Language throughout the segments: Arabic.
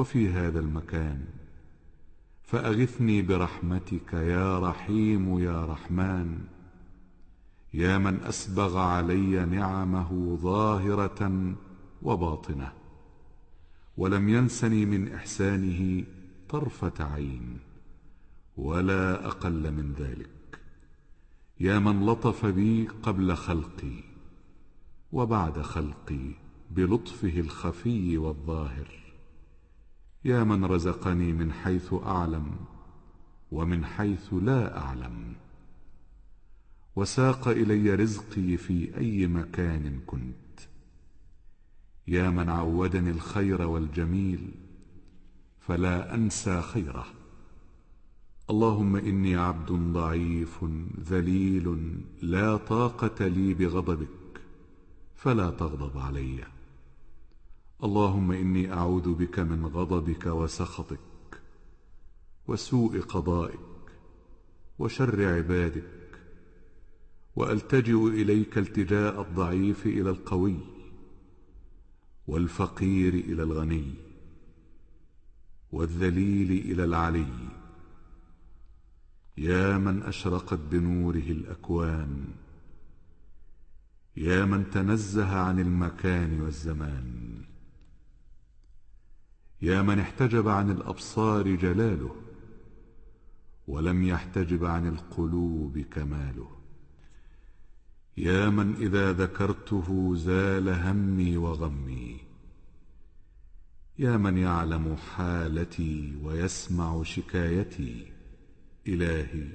وفي هذا المكان. فأغثني برحمتك يا رحيم يا رحمن. يا من أسبغ علي نعمه ظاهرة وباطنة ولم ينسني من إحسانه طرفة عين ولا أقل من ذلك. يا من لطف بي قبل خلقي وبعد خلقي بلطفه الخفي والظاهر. يا من رزقني من حيث أعلم ومن حيث لا أعلم. وساق إلي رزقي في أي مكان كنت. يا من عودني الخير والجميل فلا أنسى خيره. اللهم إني عبد ضعيف ذليل لا طاقة لي بغضبك فلا تغضب علي. اللهم إني أعوذ بك من غضبك وسخطك وسوء قضائك وشر عبادك وألتجئ إليك التجاء الضعيف إلى القوي والفقير إلى الغني والذليل إلى العلي يا من أشرقت بنوره الأكوان يا من تنزه عن المكان والزمان يا من احتجب عن الأبصار جلاله ولم يحتجب عن القلوب كماله. يا من إذا ذكرته زال همي وغمي يا من يعلم حالتي ويسمع شكايتي. إلهي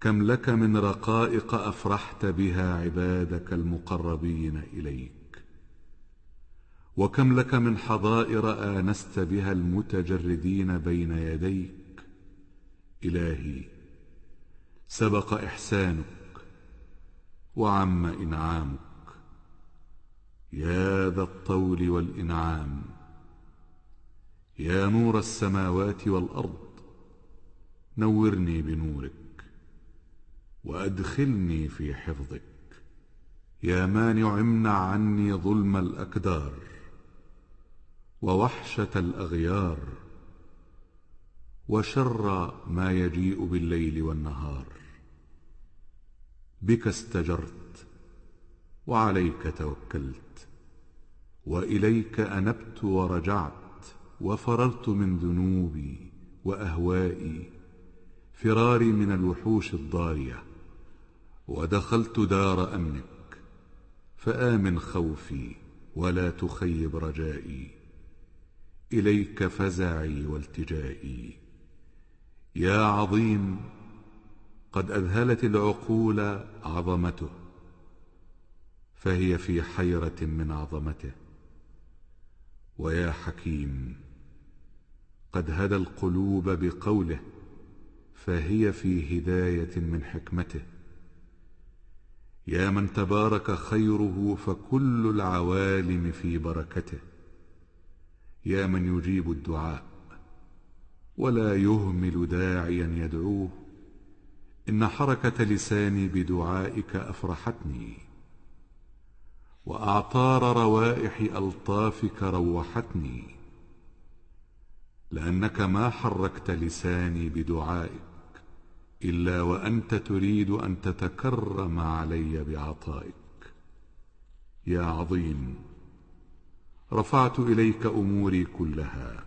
كم لك من رقائق أفرحت بها عبادك المقربين إليك. وكم لك من حظائر آنست بها المتجردين بين يديك. إلهي سبق إحسانك وعم إنعامك. يا ذا الطول والإنعام يا نور السماوات والأرض نورني بنورك وأدخلني في حفظك. يا مانع امنع عني ظلم الأكدار. ووحشة الأغيار وشر ما يجيء بالليل والنهار. بك استجرت وعليك توكلت وإليك أنبت ورجعت وفررت من ذنوبي وأهوائي فراري من الوحوش الضارية ودخلت دار أمنك فآمن خوفي ولا تخيب رجائي. إليك فزعي والتجائي. يا عظيم قد أذهلت العقول عظمته فهي في حيرة من عظمته. ويا حكيم قد هدى القلوب بقوله فهي في هداية من حكمته. يا من تبارك خيره فكل العوالم في بركته. يا من يجيب الدعاء ولا يهمل داعيا يدعوه. إن حركة لساني بدعائك أفرحتني وأعطار روائح ألطافك روحتني. لأنك ما حركت لساني بدعائك إلا وأنت تريد أن تتكرم علي بعطائك. يا عظيم رفعت إليك أموري كلها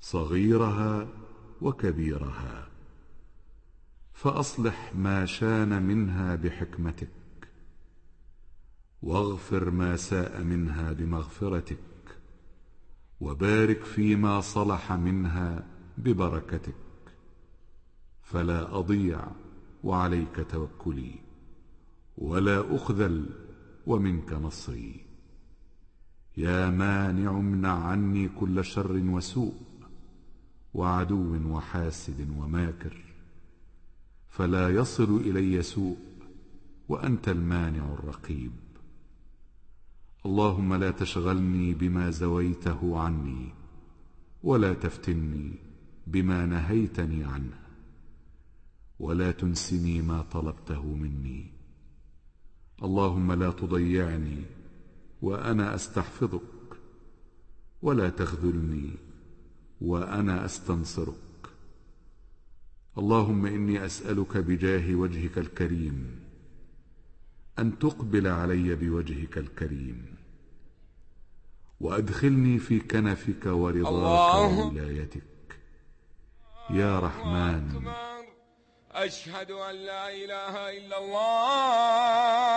صغيرها وكبيرها فأصلح ما شان منها بحكمتك واغفر ما ساء منها بمغفرتك وبارك فيما صلح منها ببركتك فلا أضيع وعليك توكلي ولا أخذل ومنك نصري. يا مانع امنع عني كل شر وسوء وعدو وحاسد وماكر فلا يصل إلي سوء وأنت المانع الرقيب. اللهم لا تشغلني بما زويته عني ولا تفتني بما نهيتني عنه ولا تنسني ما طلبته مني. اللهم لا تضيعني وأنا أستحفظك ولا تخذلني وأنا أستنصرك. اللهم إني أسألك بجاه وجهك الكريم أن تقبل علي بوجهك الكريم وأدخلني في كنفك ورضاك وولايتك. يا رحمن. أشهد أن لا إله إلا الله.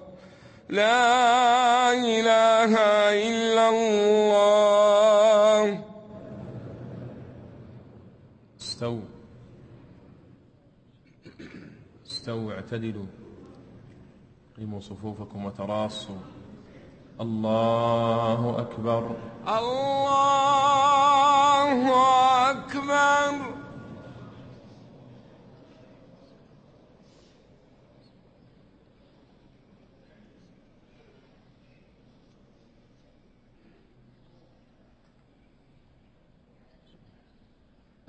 لا إله إلا الله. استووا استووا اعتدلوا. قيموا صفوفكم وتراصوا. الله أكبر. الله أكبر.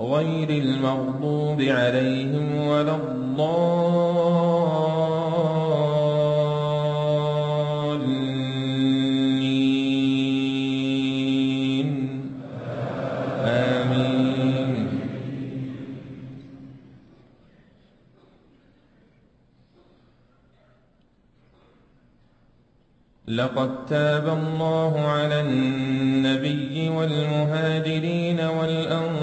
غير المغضوب عليهم ولا الضالين. آمين. لقد تاب الله على النبي والمهاجرين والأنصار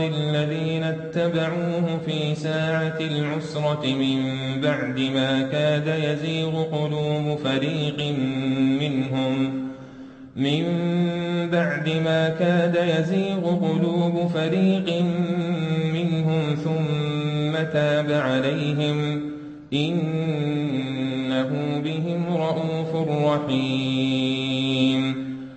الذين اتبعوه في ساعة العسرة من بعد ما كاد يزيغ قلوب فريق منهم. من بعد ما كاد يزيغ قلوب فريق منهم ثم تاب عليهم. إنه بهم رءوف رحيم.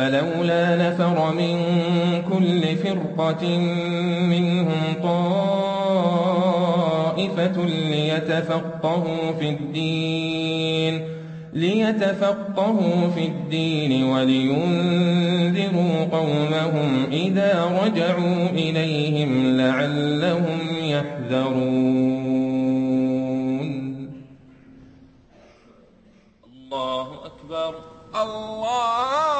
فلولا نفر من كل فرقة منهم طائفة ليتفقهوا في الدين ليتفقهوا في الدين ولينذروا قومهم إذا رجعوا إليهم لعلهم يحذرون. الله أكبر. الله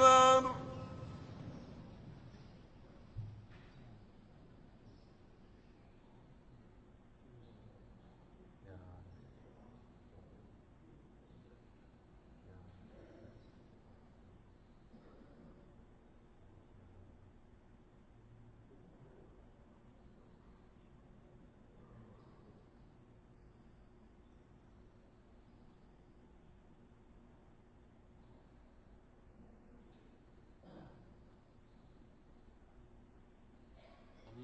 أكبر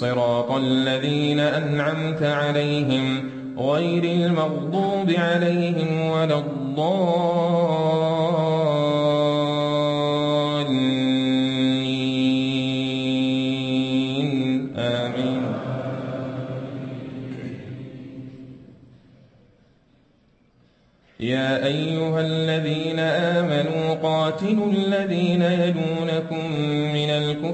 صراط الذين أنعمت عليهم غير المغضوب عليهم ولا الضالين. آمين. يا أيها الذين آمنوا قاتلوا الذين يلونكم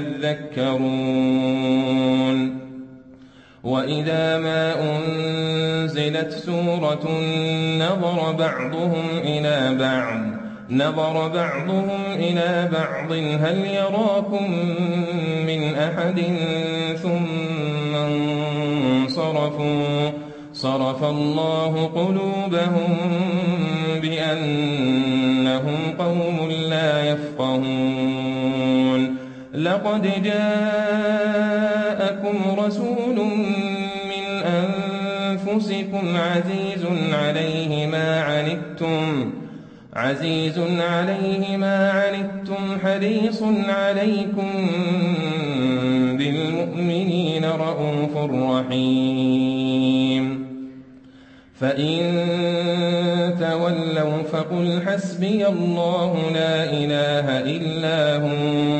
يذكرون وإذا ما أنزلت سورة نظر بعضهم إلى بعض. نظر بعضهم إلى بعض. هل يراكم من أحد؟ ثم انصرفوا. صرف الله قلوبهم بأنهم قوم لقد جاءكم رسول من أنفسكم عزيز عليه ما عنتم عزيز عليه ما عنتم حريص عليكم بالمؤمنين رءوف رحيم. فإن تولوا فقل حسبي الله لا إله إلا هو.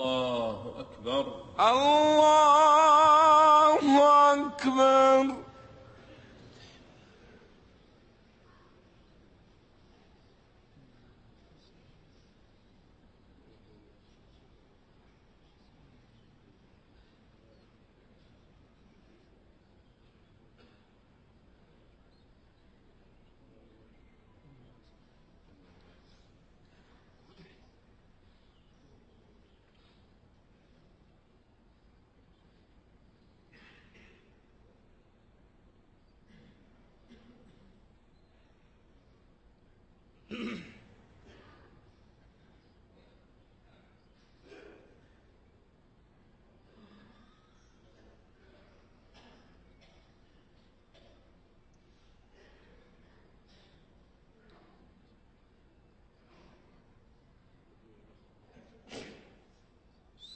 الله أكبر. الله أكبر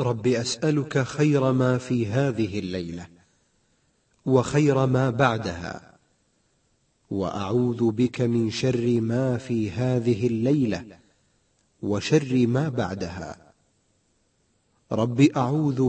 رب أسألك خير ما في هذه الليلة وخير ما بعدها وأعوذ بك من شر ما في هذه الليلة وشر ما بعدها. رب أعوذ